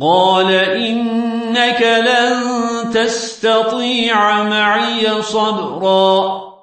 قال إنك لن تستطيع معي صبرا.